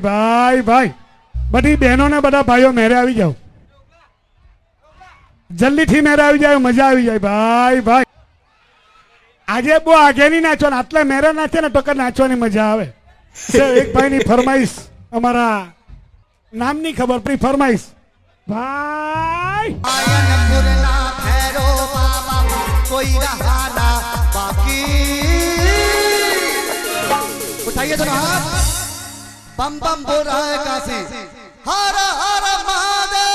भाई भाई बड़ी बहनों ने बड़ा भाइयों मेरे आ जाओ जल्दी थी मेरे आ जाओ मज़ा आ जाए भाई भाई आज बो आगे नहीं नाचवा आटे मेरे नाचे ना टक्कर नाचवा मज़ा आए एक भाई फरमाइश अमरा नाम नहीं खबर पी फरमाइश भाई बम बम बोल रहा है काशी। हर हर महादेव।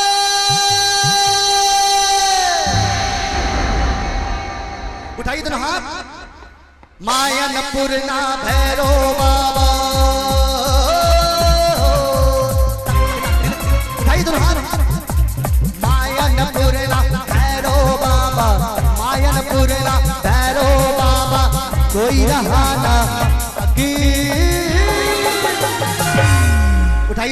उठाइए दोनों हाथ। मायनपुरना भैरो बाबा। उठाइए दोनों बाबा। मायनपुरला भैरो बाबा। कोई रहा ना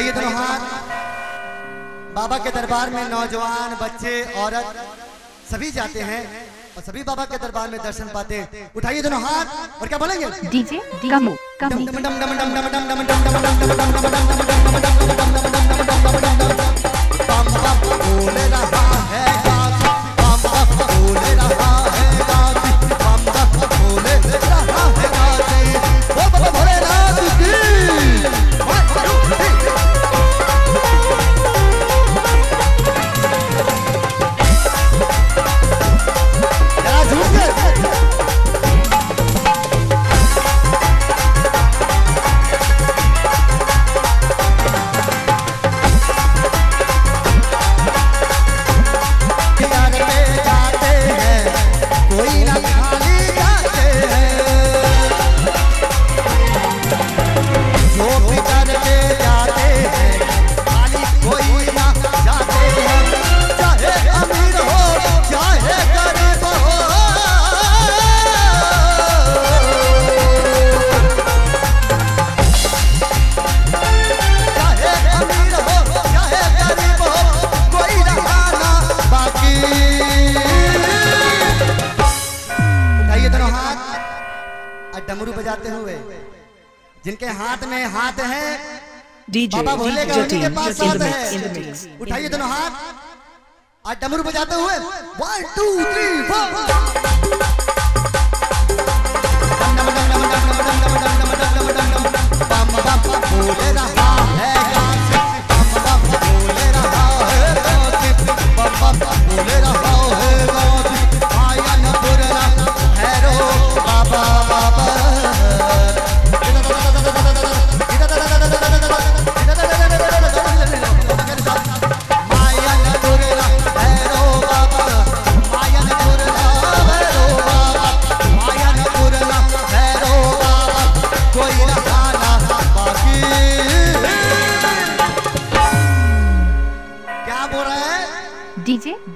उठाइए दोनों हाथ बाबा के दरबार में नौजवान बच्चे औरत सभी जाते हैं और सभी बाबा के दरबार में दर्शन पाते हैं उठाइए दोनों हाथ और क्या बोलेंगे डीजे कमो Kamu डमरू बजाते हुए जिनके हाथ में हाथ है बाबा भोले का उन्हीं के पास the है। उठाइए दोनों हाथ। और डमरू बजाते हुए one two three four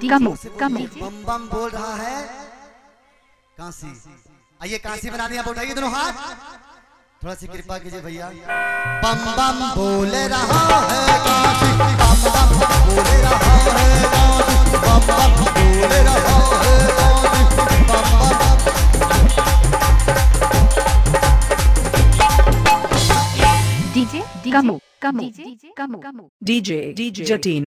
Kamu Kamu बम बम बोल रहा है। काशी आइए काशी बना दिया उठाइए दोनों हाथ। थोड़ा सी कृपा कीजिए भैया। बम बम बोल रहा है काशी बम बम बोल रहा है काशी बम बम बोल रहा है काशी बम बम DJ Kamu Kamu DJ Kamu DJ, DJ Jatin